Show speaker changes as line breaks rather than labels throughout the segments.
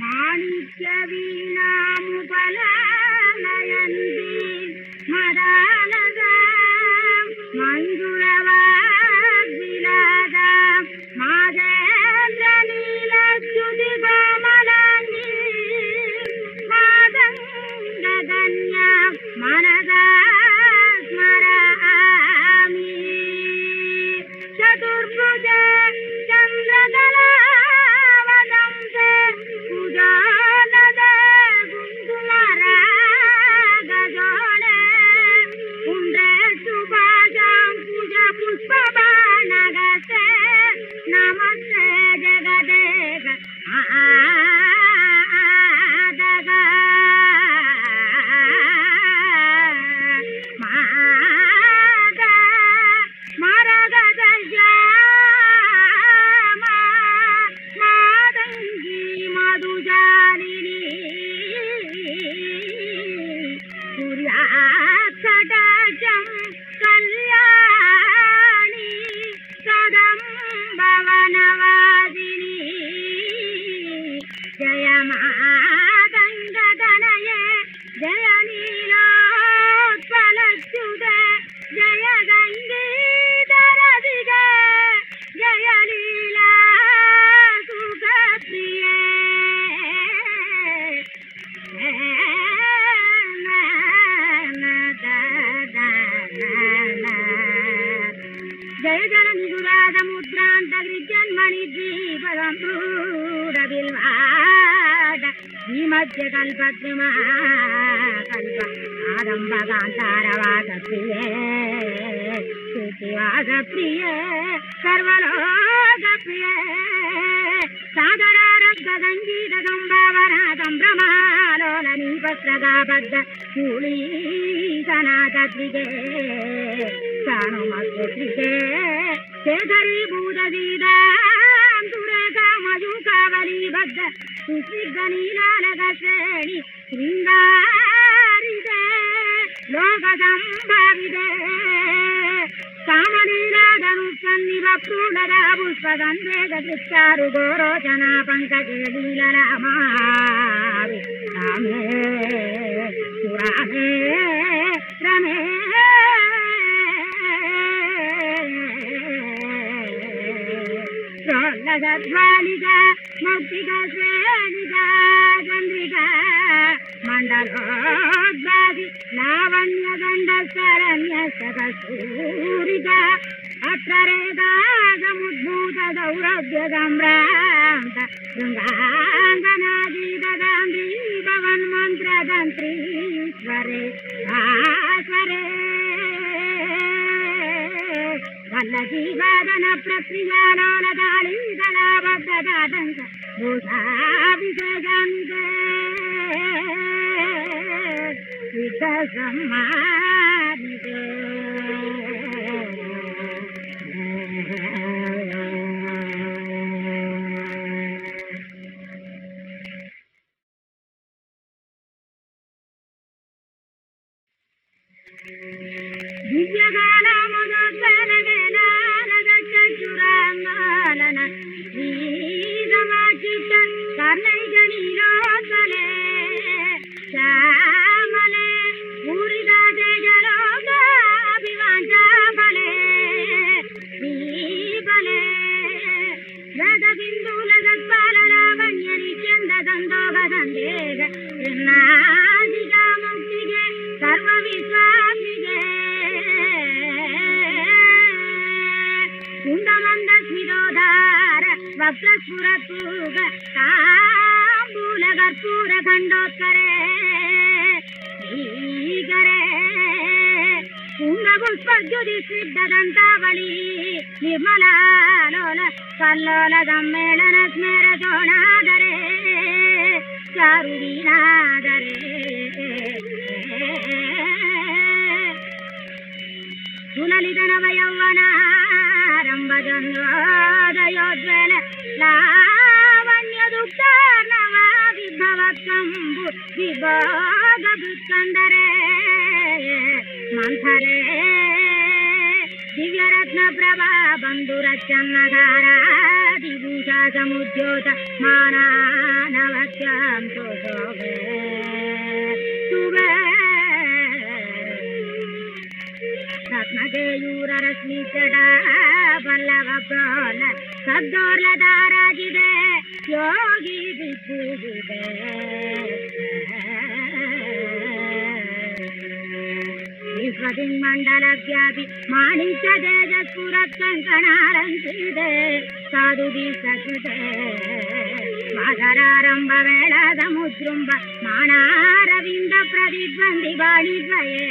മാണിക്യ വീണാമുപലാളയന്തി മരാലക మధ్య కల్పద్రుమా కల్ప ఆరంభకాంతారవాస ప్రియ శృతివాస ప్రియ సర్వలోక ప్రియ సాదరారబ్ద సంగీత సంభావరాతం భ్రమాలోల నీపస్రగాబద్ధ మూళీ సనాత త్రిగే సానుమత్వ శేఖరీభూత సీతా ಶಬ್ದ ಸುಸಿದ್ಧ ನೀಲಾಲಗ ಶ್ರೇಣಿ ಶೃಂಗಾರಿದೆ ಲೋಕ ಸಂಭಾವಿದೆ ಕಾಮನೀನಾದನು ಸನ್ನಿವ ಪೂರ್ಣದ ಪುಷ್ಪಗಂಧೇಗ ದೃಷ್ಟಾರು ಗೋರೋಚನ ಪಂಕಜ ಲೀಲರಾಮ ರಾಮೇ ಸುರಾಮೇ ರಮೇ రోల్లగద్వాలిగా మౌక్తిక శ్రేణిగా చంద్రిక మండలోద్వాది లావణ్య గండ శరణ్య సూరిక అత్రేదాగముద్భూత దౌరభ్య గమ్రాంత శృంగాంగనాదీదగాంధీ భవన్ మంత్రదంత్రీశ్వరే ఆస్వరే వల్ల జీవాదన ప్రక్రియాలోల దాళి దళాబద్ధదాటంక భూషాభిషేకాంగే సిద్ధ సమ్మానిదే என்னாதிகாமத்திகே சர்வ விஸ்வாமிகே குண்டமந்த ஸ்மிதோதார வக்ரஸ்புர தூக தாம்பூல கற்பூர கண்டோத்கரே. ஈகரே. ಕುಂಗಪುಷ್ಪದ್ಯುತಿ ಸಿದ್ಧದಂತಾವಳಿ ನಿರ್ಮಲಾಲೋಲ ಸಲ್ಲೋಲ ಸಮ್ಮೇಳನ ಚಾರುವೀನಾದರೆ ಸುಲಲಿತನವ ಯೌವನಾರಂಭಜನ್ಯೋದಯೋಜ್ವಲ ಲಾವಣ್ಯ ದುಃಖಾರ್ಣವ ವಿಭವ ಕಂಬು ವಿಭೋಗ ಬಿಕ್ಕಂದರೆ ಮಂಥರೆ ದಿವ್ಯರತ್ನ ಪ್ರಭಾ ಬಂಧುರಚನ್ನಧಾರ ದಿ ಗುಜಾ ಜಮೂದ್ಯೋತ ಮಾನಾನ ನಮಸ್ಕಾರ ತೋಹೇ ತುಬೇ ಬಲ್ಲವ ಪ್ರಣ ಸದ್ೋದರ ಯೋಗಿ ಬಿಡುವೆ மண்டலவியாபி மாணிக்க தேஜ சுரத்தங்கனாரஞ்சீதே சாதுதி சகுதே மகராரம்ப வேளாத முத்ரும்ப மாணாரவிந்த பிரதிபந்தி வாணிபயே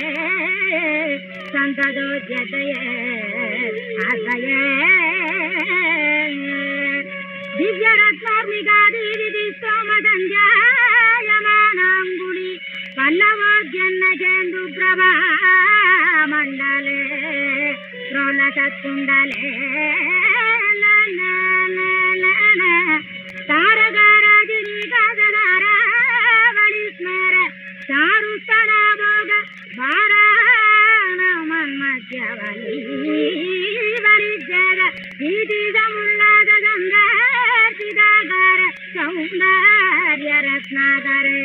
சந்ததோ ஜதையே அசையே திவ்யரத்மார்மிகாதி விதி சோமதந்தியாயமானாங்கு ರತ್ನೋರ್ಮಿಗಾದಿ ಸ್ತೋಮದಂಧ್ಯಾಯಮಾನಾಂಗುಳಿ ಪಲ್ಲವೋದ್ಯನ್ನಜೇಂದು ಪ್ರಭಾ ಮಂಡಲೇ ಪ್ರೋಲಸತ್ಕುಂಡಲೇ ತಾರಗಾರಾಜಿನಿ ಗಗನಾರಾವಳಿ ಸ್ಮರ ಚಾರು ಸ್ಥಳ ಭೋಗ ಬಾರಾನ ಮನ್ಮಧ್ಯವಲಿ ವರಿಜಗ ಗೀತಿದ ಮುಳ್ಳಾದ ಗಂಗಾರ್ತಿದಾಗಾರ ಸೌಂದರ್ಯ ರತ್ನಾಕರೇ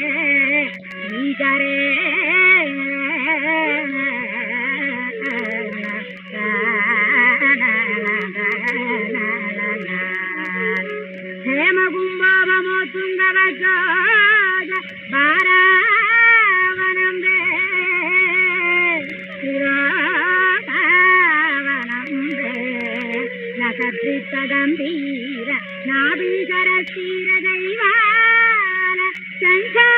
தீர நாபிகர சீர தெய்வான சஞ்ச